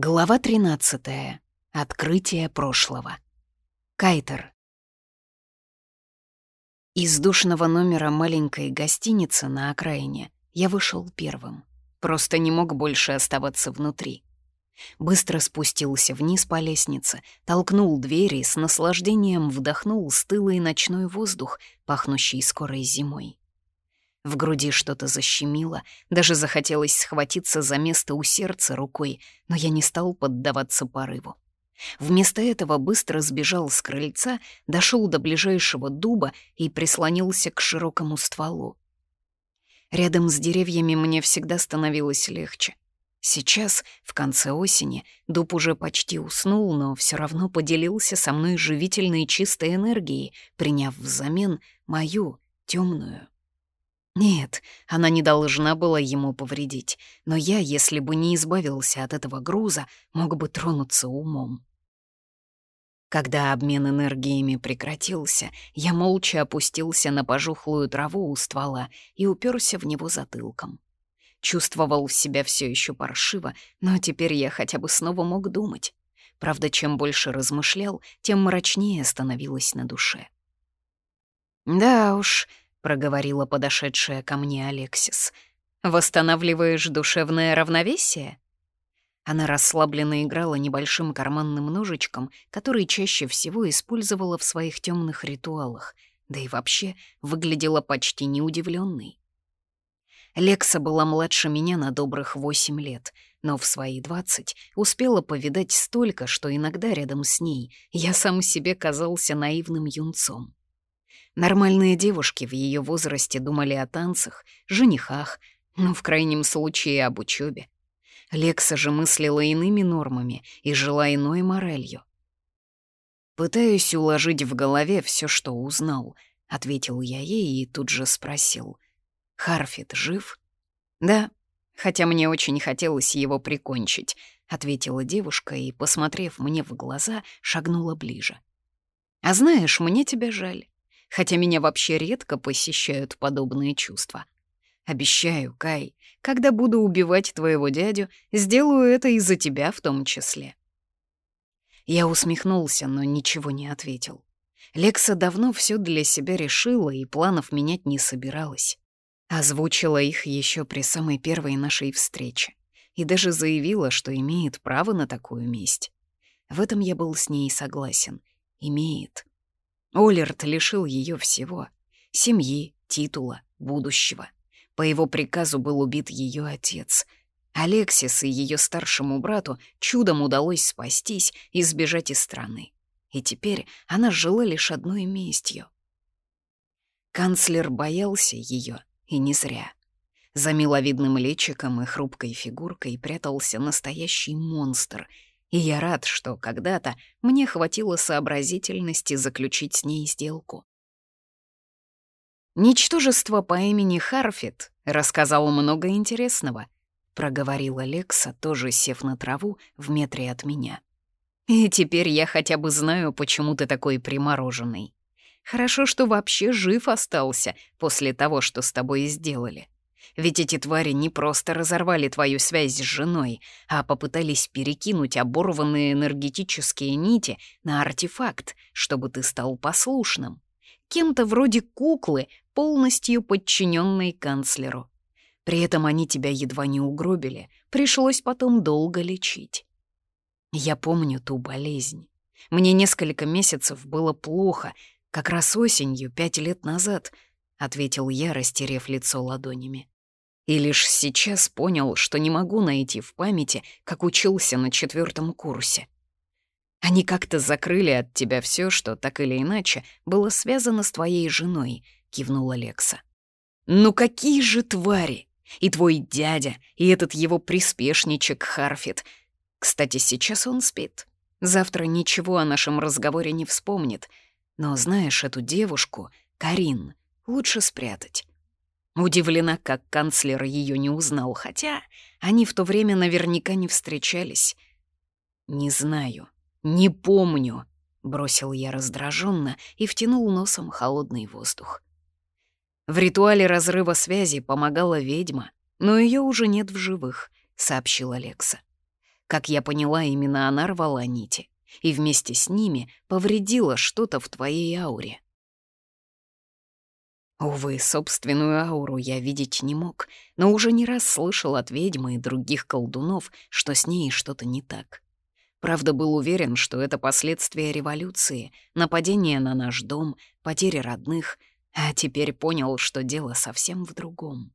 Глава 13. Открытие прошлого. Кайтер. Из душного номера маленькой гостиницы на окраине я вышел первым. Просто не мог больше оставаться внутри. Быстро спустился вниз по лестнице, толкнул дверь и с наслаждением вдохнул стылый ночной воздух, пахнущий скорой зимой. В груди что-то защемило, даже захотелось схватиться за место у сердца рукой, но я не стал поддаваться порыву. Вместо этого быстро сбежал с крыльца, дошел до ближайшего дуба и прислонился к широкому стволу. Рядом с деревьями мне всегда становилось легче. Сейчас, в конце осени, дуб уже почти уснул, но все равно поделился со мной живительной чистой энергией, приняв взамен мою темную. Нет, она не должна была ему повредить, но я, если бы не избавился от этого груза, мог бы тронуться умом. Когда обмен энергиями прекратился, я молча опустился на пожухлую траву у ствола и уперся в него затылком. Чувствовал себя все еще паршиво, но теперь я хотя бы снова мог думать. Правда, чем больше размышлял, тем мрачнее становилось на душе. Да уж, — проговорила подошедшая ко мне Алексис. «Восстанавливаешь душевное равновесие?» Она расслабленно играла небольшим карманным ножичком, который чаще всего использовала в своих темных ритуалах, да и вообще выглядела почти неудивленной. Лекса была младше меня на добрых восемь лет, но в свои двадцать успела повидать столько, что иногда рядом с ней я сам себе казался наивным юнцом. Нормальные девушки в ее возрасте думали о танцах, женихах, ну, в крайнем случае, об учебе. Лекса же мыслила иными нормами и жила иной моралью. «Пытаюсь уложить в голове все, что узнал», — ответил я ей и тут же спросил. «Харфит жив?» «Да, хотя мне очень хотелось его прикончить», — ответила девушка и, посмотрев мне в глаза, шагнула ближе. «А знаешь, мне тебя жаль хотя меня вообще редко посещают подобные чувства. Обещаю, Кай, когда буду убивать твоего дядю, сделаю это из-за тебя в том числе. Я усмехнулся, но ничего не ответил. Лекса давно все для себя решила и планов менять не собиралась. Озвучила их еще при самой первой нашей встрече и даже заявила, что имеет право на такую месть. В этом я был с ней согласен. Имеет. Олерт лишил ее всего — семьи, титула, будущего. По его приказу был убит ее отец. Алексис и ее старшему брату чудом удалось спастись и сбежать из страны. И теперь она жила лишь одной местью. Канцлер боялся ее, и не зря. За миловидным личиком и хрупкой фигуркой прятался настоящий монстр — и я рад, что когда-то мне хватило сообразительности заключить с ней сделку. «Ничтожество по имени Харфит рассказал много интересного», — проговорила Лекса, тоже сев на траву в метре от меня. «И теперь я хотя бы знаю, почему ты такой примороженный. Хорошо, что вообще жив остался после того, что с тобой сделали. Ведь эти твари не просто разорвали твою связь с женой, а попытались перекинуть оборванные энергетические нити на артефакт, чтобы ты стал послушным. Кем-то вроде куклы, полностью подчиненной канцлеру. При этом они тебя едва не угробили, пришлось потом долго лечить. Я помню ту болезнь. Мне несколько месяцев было плохо, как раз осенью, пять лет назад —— ответил я, растерев лицо ладонями и лишь сейчас понял, что не могу найти в памяти, как учился на четвертом курсе. Они как-то закрыли от тебя все, что так или иначе было связано с твоей женой, кивнула Лекса. Ну какие же твари! И твой дядя, и этот его приспешничек Харфит. Кстати, сейчас он спит. Завтра ничего о нашем разговоре не вспомнит. Но знаешь, эту девушку, Карин, лучше спрятать. Удивлена, как канцлер ее не узнал, хотя они в то время наверняка не встречались. «Не знаю, не помню», — бросил я раздраженно и втянул носом холодный воздух. В ритуале разрыва связи помогала ведьма, но ее уже нет в живых, — сообщил Алекса. Как я поняла, именно она рвала нити, и вместе с ними повредила что-то в твоей ауре. Увы, собственную ауру я видеть не мог, но уже не раз слышал от ведьмы и других колдунов, что с ней что-то не так. Правда, был уверен, что это последствия революции, нападения на наш дом, потери родных, а теперь понял, что дело совсем в другом.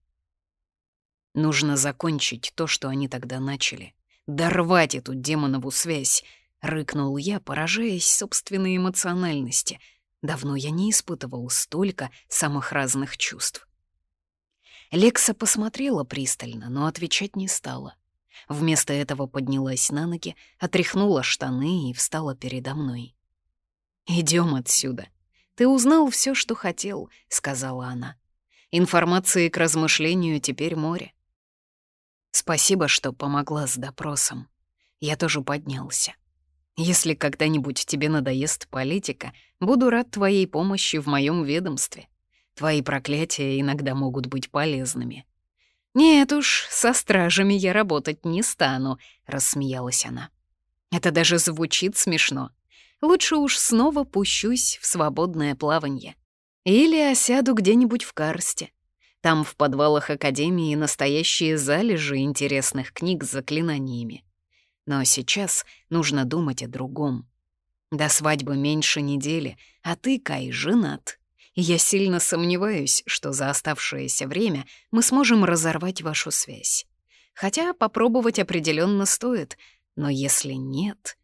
Нужно закончить то, что они тогда начали. Дорвать эту демонову связь, — рыкнул я, поражаясь собственной эмоциональности — Давно я не испытывал столько самых разных чувств. Лекса посмотрела пристально, но отвечать не стала. Вместо этого поднялась на ноги, отряхнула штаны и встала передо мной. Идем отсюда. Ты узнал все, что хотел», — сказала она. «Информации к размышлению теперь море». Спасибо, что помогла с допросом. Я тоже поднялся. Если когда-нибудь тебе надоест политика, буду рад твоей помощи в моем ведомстве. Твои проклятия иногда могут быть полезными». «Нет уж, со стражами я работать не стану», — рассмеялась она. «Это даже звучит смешно. Лучше уж снова пущусь в свободное плавание. Или осяду где-нибудь в Карсте. Там в подвалах Академии настоящие залежи интересных книг с заклинаниями. Но сейчас нужно думать о другом. До свадьбы меньше недели, а ты, Кай, женат. И я сильно сомневаюсь, что за оставшееся время мы сможем разорвать вашу связь. Хотя попробовать определенно стоит, но если нет...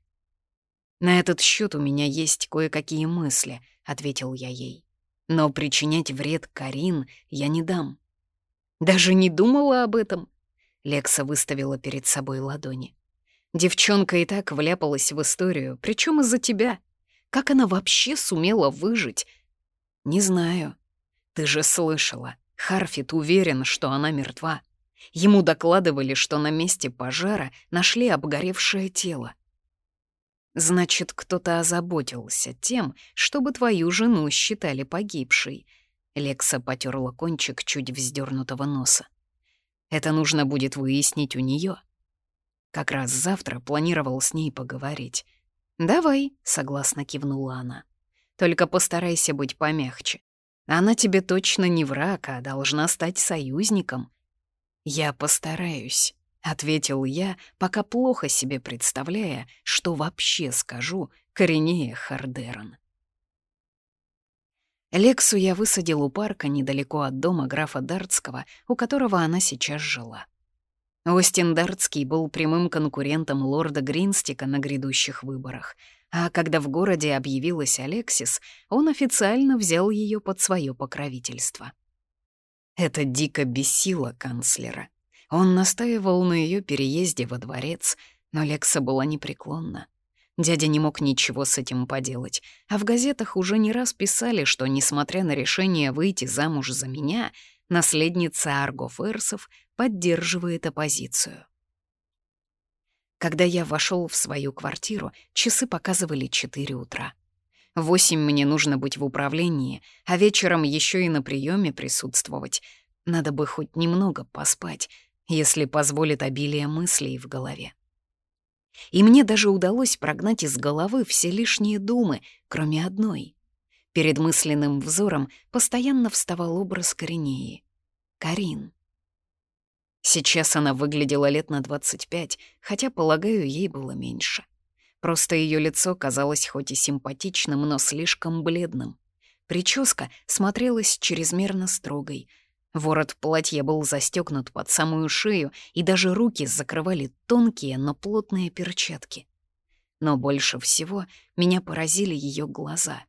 «На этот счет у меня есть кое-какие мысли», — ответил я ей. «Но причинять вред Карин я не дам». «Даже не думала об этом», — Лекса выставила перед собой ладони. Девчонка и так вляпалась в историю, причем из-за тебя. Как она вообще сумела выжить? Не знаю. Ты же слышала. Харфит уверен, что она мертва. Ему докладывали, что на месте пожара нашли обгоревшее тело. Значит, кто-то озаботился тем, чтобы твою жену считали погибшей. Лекса потерла кончик чуть вздернутого носа. Это нужно будет выяснить у нее. Как раз завтра планировал с ней поговорить. «Давай», — согласно кивнула она. «Только постарайся быть помягче. Она тебе точно не враг, а должна стать союзником». «Я постараюсь», — ответил я, пока плохо себе представляя, что вообще скажу коренее Хардерон. Лексу я высадил у парка недалеко от дома графа Дартского, у которого она сейчас жила. Остин Дартский был прямым конкурентом лорда Гринстика на грядущих выборах, а когда в городе объявилась Алексис, он официально взял ее под свое покровительство. Это дико бесило канцлера. Он настаивал на ее переезде во дворец, но Лекса была непреклонна. Дядя не мог ничего с этим поделать, а в газетах уже не раз писали, что, несмотря на решение выйти замуж за меня, наследница Арго Ферсов поддерживает оппозицию. Когда я вошел в свою квартиру, часы показывали 4 утра. В 8 мне нужно быть в управлении, а вечером еще и на приеме присутствовать. Надо бы хоть немного поспать, если позволит обилие мыслей в голове. И мне даже удалось прогнать из головы все лишние думы, кроме одной. Перед мысленным взором постоянно вставал образ Коренеи. Карин. Сейчас она выглядела лет на 25, хотя, полагаю, ей было меньше. Просто ее лицо казалось хоть и симпатичным, но слишком бледным. Прическа смотрелась чрезмерно строгой. Ворот платья был застегнут под самую шею, и даже руки закрывали тонкие, но плотные перчатки. Но больше всего меня поразили ее глаза.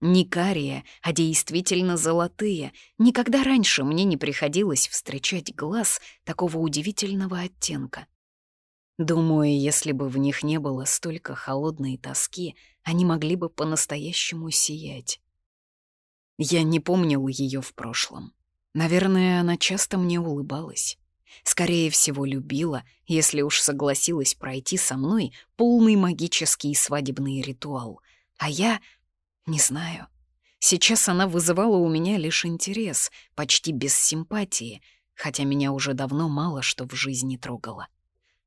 Не карие, а действительно золотые. Никогда раньше мне не приходилось встречать глаз такого удивительного оттенка. Думаю, если бы в них не было столько холодной тоски, они могли бы по-настоящему сиять. Я не помнил ее в прошлом. Наверное, она часто мне улыбалась. Скорее всего, любила, если уж согласилась пройти со мной полный магический свадебный ритуал. А я не знаю. Сейчас она вызывала у меня лишь интерес, почти без симпатии, хотя меня уже давно мало что в жизни трогало.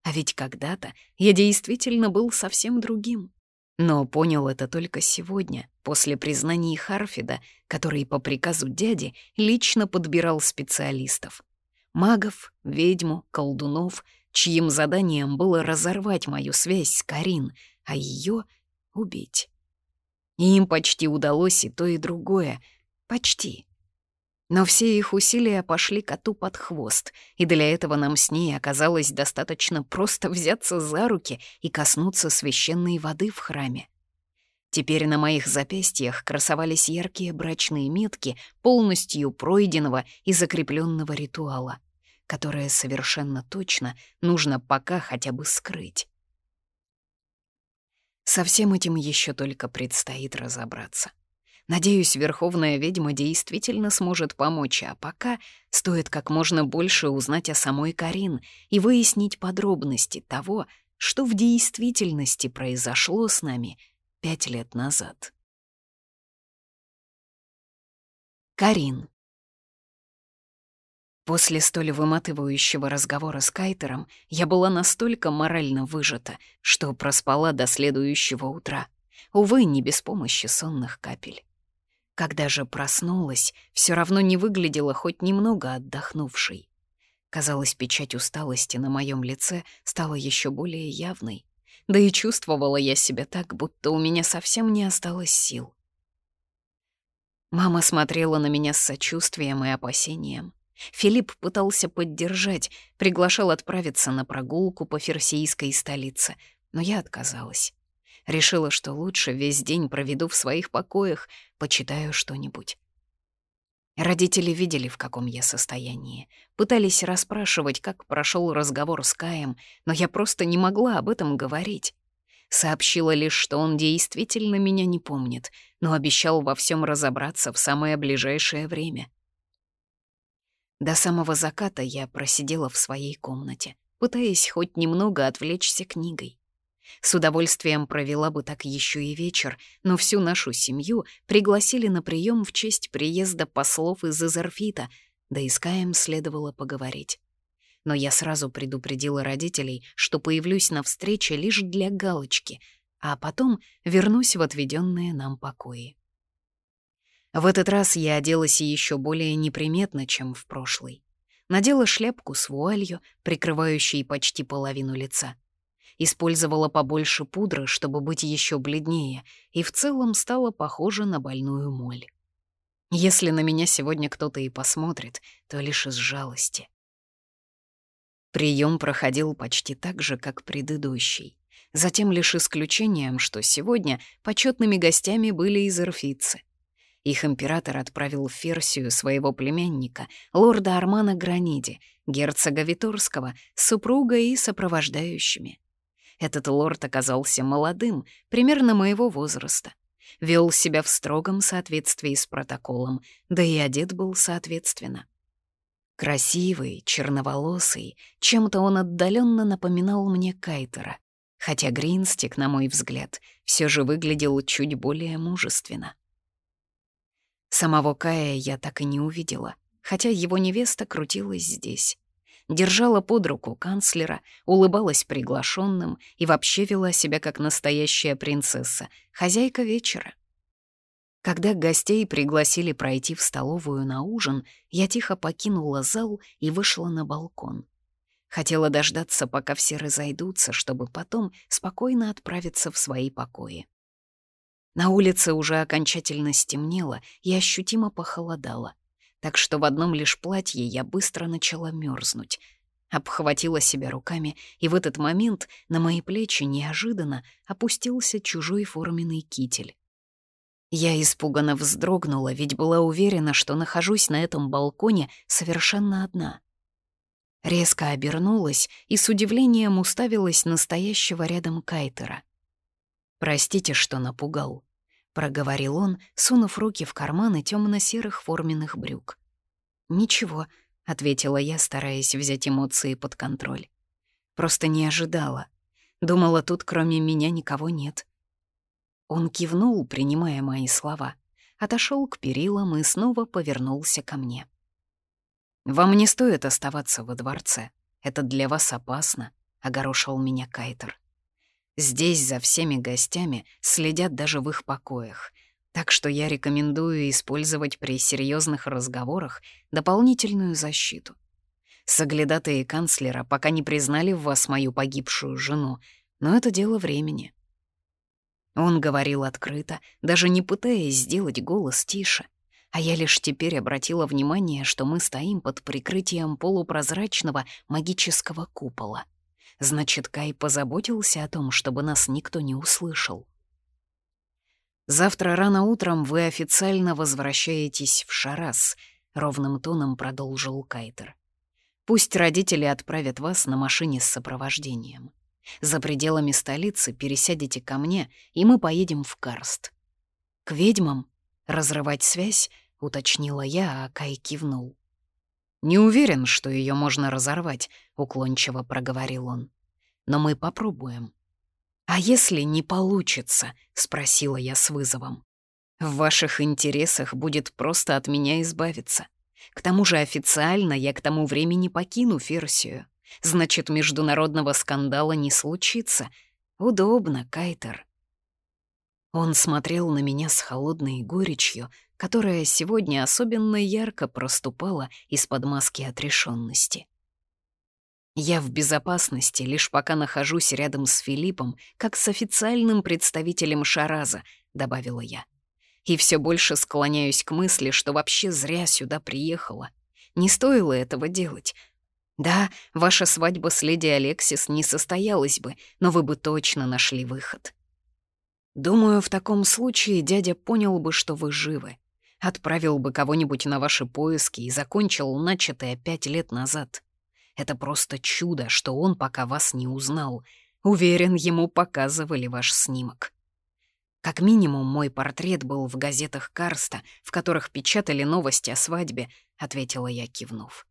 А ведь когда-то я действительно был совсем другим. Но понял это только сегодня, после признаний Харфида, который по приказу дяди лично подбирал специалистов. Магов, ведьму, колдунов, чьим заданием было разорвать мою связь с Карин, а ее убить. И им почти удалось и то, и другое. Почти. Но все их усилия пошли коту под хвост, и для этого нам с ней оказалось достаточно просто взяться за руки и коснуться священной воды в храме. Теперь на моих запястьях красовались яркие брачные метки полностью пройденного и закрепленного ритуала, которое совершенно точно нужно пока хотя бы скрыть. Со всем этим еще только предстоит разобраться. Надеюсь, Верховная Ведьма действительно сможет помочь, а пока стоит как можно больше узнать о самой Карин и выяснить подробности того, что в действительности произошло с нами пять лет назад. Карин. После столь выматывающего разговора с Кайтером я была настолько морально выжата, что проспала до следующего утра. Увы, не без помощи сонных капель. Когда же проснулась, все равно не выглядела хоть немного отдохнувшей. Казалось, печать усталости на моем лице стала еще более явной. Да и чувствовала я себя так, будто у меня совсем не осталось сил. Мама смотрела на меня с сочувствием и опасением. Филипп пытался поддержать, приглашал отправиться на прогулку по ферсийской столице, но я отказалась. Решила, что лучше весь день проведу в своих покоях, почитаю что-нибудь. Родители видели, в каком я состоянии. Пытались расспрашивать, как прошел разговор с Каем, но я просто не могла об этом говорить. Сообщила лишь, что он действительно меня не помнит, но обещал во всем разобраться в самое ближайшее время. До самого заката я просидела в своей комнате, пытаясь хоть немного отвлечься книгой. С удовольствием провела бы так еще и вечер, но всю нашу семью пригласили на прием в честь приезда послов из Изерфита, да и с Каем следовало поговорить. Но я сразу предупредила родителей, что появлюсь на встрече лишь для галочки, а потом вернусь в отведенные нам покои. В этот раз я оделась еще более неприметно, чем в прошлый. Надела шляпку с вуалью, прикрывающей почти половину лица — Использовала побольше пудры, чтобы быть еще бледнее, и в целом стала похожа на больную моль. Если на меня сегодня кто-то и посмотрит, то лишь из жалости. Прием проходил почти так же, как предыдущий. Затем лишь исключением, что сегодня почетными гостями были изерфицы. Их император отправил в Ферсию своего племянника, лорда Армана Граниди, герцога Виторского, с супругой и сопровождающими. Этот лорд оказался молодым, примерно моего возраста. Вел себя в строгом соответствии с протоколом, да и одет был соответственно. Красивый, черноволосый, чем-то он отдаленно напоминал мне Кайтера, хотя Гринстик, на мой взгляд, все же выглядел чуть более мужественно. Самого Кая я так и не увидела, хотя его невеста крутилась здесь держала под руку канцлера, улыбалась приглашенным и вообще вела себя как настоящая принцесса, хозяйка вечера. Когда гостей пригласили пройти в столовую на ужин, я тихо покинула зал и вышла на балкон. Хотела дождаться, пока все разойдутся, чтобы потом спокойно отправиться в свои покои. На улице уже окончательно стемнело и ощутимо похолодало так что в одном лишь платье я быстро начала мерзнуть. Обхватила себя руками, и в этот момент на мои плечи неожиданно опустился чужой форменный китель. Я испуганно вздрогнула, ведь была уверена, что нахожусь на этом балконе совершенно одна. Резко обернулась и с удивлением уставилась настоящего рядом Кайтера. «Простите, что напугал», — проговорил он, сунув руки в карманы темно-серых форменных брюк. «Ничего», — ответила я, стараясь взять эмоции под контроль. «Просто не ожидала. Думала, тут кроме меня никого нет». Он кивнул, принимая мои слова, отошел к перилам и снова повернулся ко мне. «Вам не стоит оставаться во дворце. Это для вас опасно. — огорошил меня Кайтер. «Здесь за всеми гостями следят даже в их покоях, так что я рекомендую использовать при серьезных разговорах дополнительную защиту. Соглядатые канцлера пока не признали в вас мою погибшую жену, но это дело времени». Он говорил открыто, даже не пытаясь сделать голос тише — а я лишь теперь обратила внимание, что мы стоим под прикрытием полупрозрачного магического купола. Значит, Кай позаботился о том, чтобы нас никто не услышал. «Завтра рано утром вы официально возвращаетесь в Шарас», — ровным тоном продолжил Кайтер. «Пусть родители отправят вас на машине с сопровождением. За пределами столицы пересядете ко мне, и мы поедем в Карст. К ведьмам «Разрывать связь?» — уточнила я, а Кай кивнул. «Не уверен, что ее можно разорвать», — уклончиво проговорил он. «Но мы попробуем». «А если не получится?» — спросила я с вызовом. «В ваших интересах будет просто от меня избавиться. К тому же официально я к тому времени покину Ферсию. Значит, международного скандала не случится. Удобно, Кайтер». Он смотрел на меня с холодной горечью, которая сегодня особенно ярко проступала из-под маски отрешенности. Я в безопасности, лишь пока нахожусь рядом с Филиппом, как с официальным представителем Шараза, добавила я. И все больше склоняюсь к мысли, что вообще зря сюда приехала. Не стоило этого делать. Да, ваша свадьба с леди Алексис не состоялась бы, но вы бы точно нашли выход. Думаю, в таком случае дядя понял бы, что вы живы. Отправил бы кого-нибудь на ваши поиски и закончил начатое пять лет назад. Это просто чудо, что он пока вас не узнал. Уверен, ему показывали ваш снимок. Как минимум, мой портрет был в газетах Карста, в которых печатали новости о свадьбе, — ответила я, кивнув.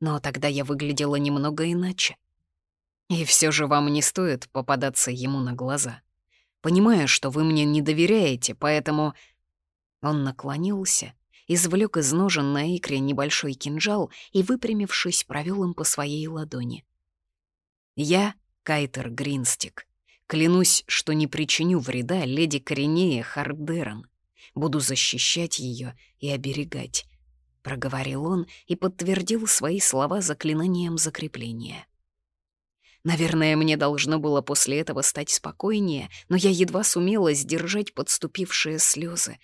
Но тогда я выглядела немного иначе. И все же вам не стоит попадаться ему на глаза. Понимаю, что вы мне не доверяете, поэтому...» Он наклонился, извлек из ножен на икре небольшой кинжал и, выпрямившись, провел им по своей ладони. «Я — Кайтер Гринстик. Клянусь, что не причиню вреда леди Коренея Хардерон. Буду защищать ее и оберегать», — проговорил он и подтвердил свои слова заклинанием закрепления. Наверное, мне должно было после этого стать спокойнее, но я едва сумела сдержать подступившие слезы.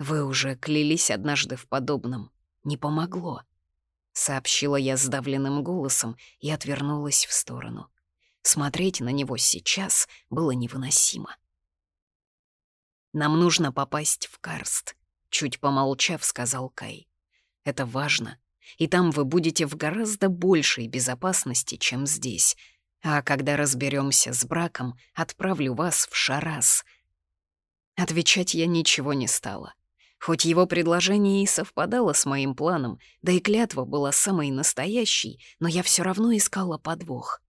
«Вы уже клялись однажды в подобном. Не помогло», — сообщила я сдавленным голосом и отвернулась в сторону. Смотреть на него сейчас было невыносимо. «Нам нужно попасть в Карст», — чуть помолчав, сказал Кай. «Это важно и там вы будете в гораздо большей безопасности, чем здесь. А когда разберемся с браком, отправлю вас в Шарас». Отвечать я ничего не стала. Хоть его предложение и совпадало с моим планом, да и клятва была самой настоящей, но я все равно искала подвох.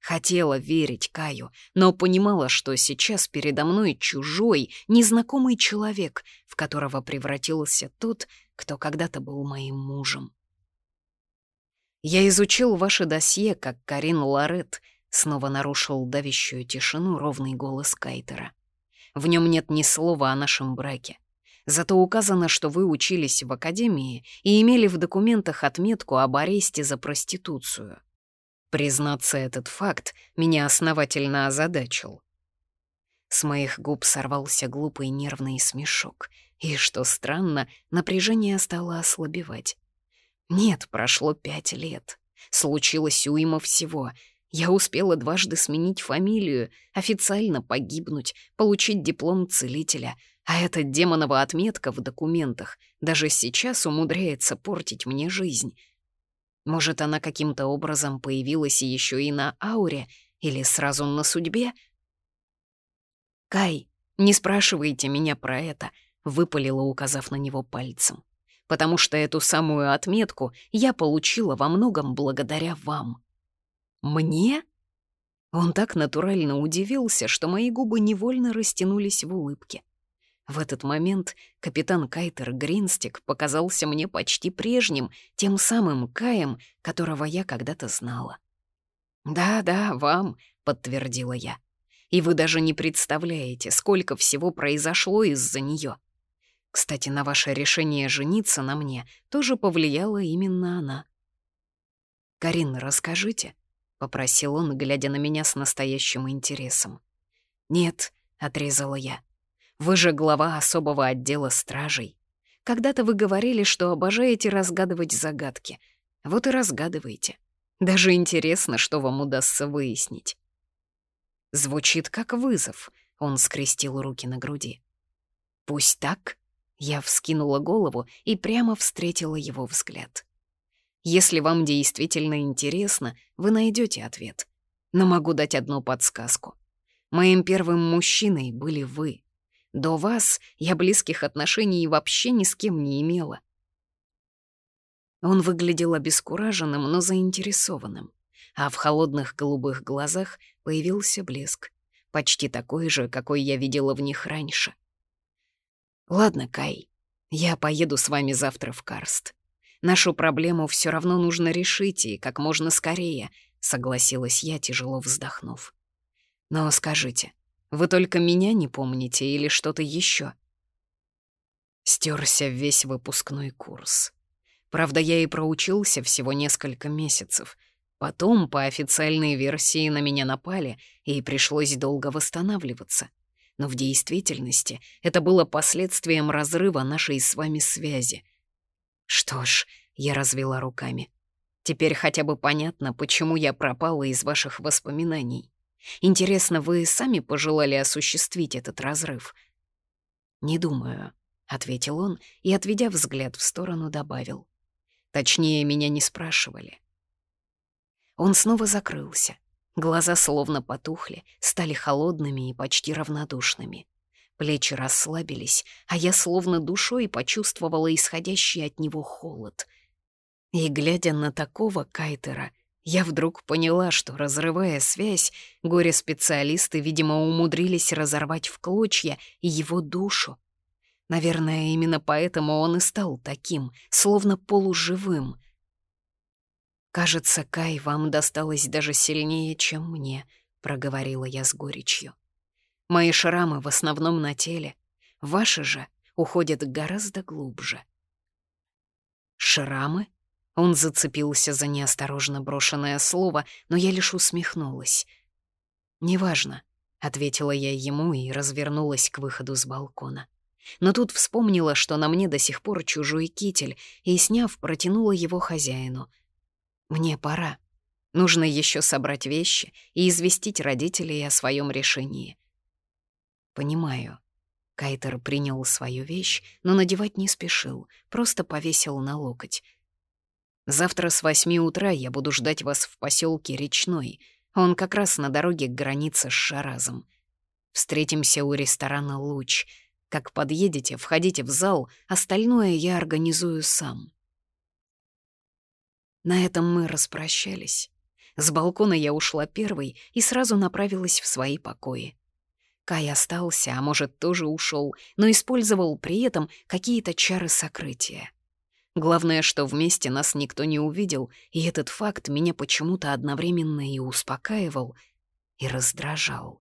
Хотела верить Каю, но понимала, что сейчас передо мной чужой, незнакомый человек, в которого превратился тот, кто когда-то был моим мужем. «Я изучил ваше досье, как Карин Лорет», — снова нарушил давящую тишину ровный голос Кайтера. «В нем нет ни слова о нашем браке. Зато указано, что вы учились в академии и имели в документах отметку об аресте за проституцию. Признаться, этот факт меня основательно озадачил. С моих губ сорвался глупый нервный смешок, и, что странно, напряжение стало ослабевать. Нет, прошло пять лет. Случилось уйма всего. Я успела дважды сменить фамилию, официально погибнуть, получить диплом целителя. А эта демонова отметка в документах даже сейчас умудряется портить мне жизнь. Может, она каким-то образом появилась еще и на ауре или сразу на судьбе? «Кай, не спрашивайте меня про это», — выпалила, указав на него пальцем потому что эту самую отметку я получила во многом благодаря вам». «Мне?» Он так натурально удивился, что мои губы невольно растянулись в улыбке. В этот момент капитан Кайтер Гринстик показался мне почти прежним, тем самым Каем, которого я когда-то знала. «Да-да, вам», — подтвердила я. «И вы даже не представляете, сколько всего произошло из-за нее. Кстати, на ваше решение жениться на мне тоже повлияла именно она». «Карин, расскажите», — попросил он, глядя на меня с настоящим интересом. «Нет», — отрезала я. «Вы же глава особого отдела стражей. Когда-то вы говорили, что обожаете разгадывать загадки. Вот и разгадывайте. Даже интересно, что вам удастся выяснить». Звучит как вызов, он скрестил руки на груди. «Пусть так?» Я вскинула голову и прямо встретила его взгляд. «Если вам действительно интересно, вы найдете ответ. Но могу дать одну подсказку. Моим первым мужчиной были вы. До вас я близких отношений вообще ни с кем не имела. Он выглядел обескураженным, но заинтересованным, а в холодных голубых глазах появился блеск, почти такой же, какой я видела в них раньше. «Ладно, Кай, я поеду с вами завтра в Карст. Нашу проблему все равно нужно решить и как можно скорее», — согласилась я, тяжело вздохнув. Но скажите, вы только меня не помните или что-то еще? Стерся весь выпускной курс. Правда, я и проучился всего несколько месяцев. Потом, по официальной версии, на меня напали, и пришлось долго восстанавливаться. Но в действительности это было последствием разрыва нашей с вами связи. Что ж, я развела руками. Теперь хотя бы понятно, почему я пропала из ваших воспоминаний. Интересно, вы сами пожелали осуществить этот разрыв?» «Не думаю», — ответил он и, отведя взгляд в сторону, добавил. «Точнее, меня не спрашивали». Он снова закрылся. Глаза словно потухли, стали холодными и почти равнодушными. Плечи расслабились, а я словно душой почувствовала исходящий от него холод. И, глядя на такого кайтера, я вдруг поняла, что, разрывая связь, горе-специалисты, видимо, умудрились разорвать в клочья его душу. Наверное, именно поэтому он и стал таким, словно полуживым. «Кажется, Кай, вам досталось даже сильнее, чем мне», — проговорила я с горечью. «Мои шрамы в основном на теле, ваши же уходят гораздо глубже». «Шрамы?» Он зацепился за неосторожно брошенное слово, но я лишь усмехнулась. «Неважно», — ответила я ему и развернулась к выходу с балкона. Но тут вспомнила, что на мне до сих пор чужой китель, и, сняв, протянула его хозяину. «Мне пора. Нужно еще собрать вещи и известить родителей о своем решении». «Понимаю». Кайтер принял свою вещь, но надевать не спешил, просто повесил на локоть — Завтра с восьми утра я буду ждать вас в поселке Речной. Он как раз на дороге к границе с Шаразом. Встретимся у ресторана «Луч». Как подъедете, входите в зал, остальное я организую сам. На этом мы распрощались. С балкона я ушла первой и сразу направилась в свои покои. Кай остался, а может, тоже ушел, но использовал при этом какие-то чары сокрытия. Главное, что вместе нас никто не увидел, и этот факт меня почему-то одновременно и успокаивал, и раздражал.